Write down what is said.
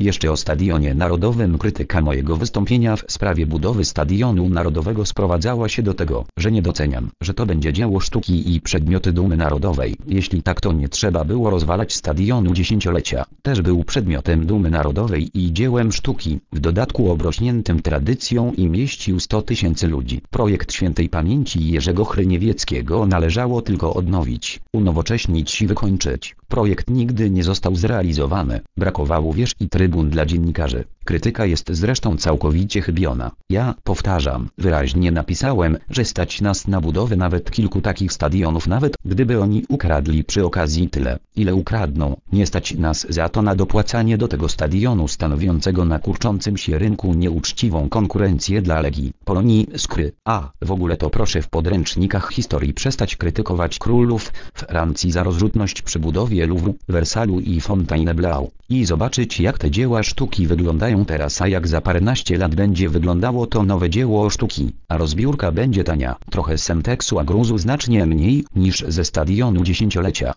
Jeszcze o Stadionie Narodowym krytyka mojego wystąpienia w sprawie budowy Stadionu Narodowego sprowadzała się do tego, że nie doceniam, że to będzie dzieło sztuki i przedmioty dumy narodowej. Jeśli tak to nie trzeba było rozwalać Stadionu dziesięciolecia. Też był przedmiotem dumy narodowej i dziełem sztuki, w dodatku obrośniętym tradycją i mieścił 100 tysięcy ludzi. Projekt świętej pamięci Jerzego Chryniewieckiego należało tylko odnowić, unowocześnić i wykończyć. Projekt nigdy nie został zrealizowany, brakowało wież i trybun dla dziennikarzy. Krytyka jest zresztą całkowicie chybiona. Ja, powtarzam, wyraźnie napisałem, że stać nas na budowę nawet kilku takich stadionów nawet gdyby oni ukradli przy okazji tyle, ile ukradną. Nie stać nas za to na dopłacanie do tego stadionu stanowiącego na kurczącym się rynku nieuczciwą konkurencję dla Legii, Polonii, Skry. A, w ogóle to proszę w podręcznikach historii przestać krytykować królów Francji za rozrzutność przy budowie Louvru, Wersalu i Fontainebleau i zobaczyć jak te dzieła sztuki wyglądają teraz a jak za paręnaście lat będzie wyglądało to nowe dzieło sztuki, a rozbiórka będzie tania. Trochę semteksu a gruzu znacznie mniej niż ze stadionu dziesięciolecia.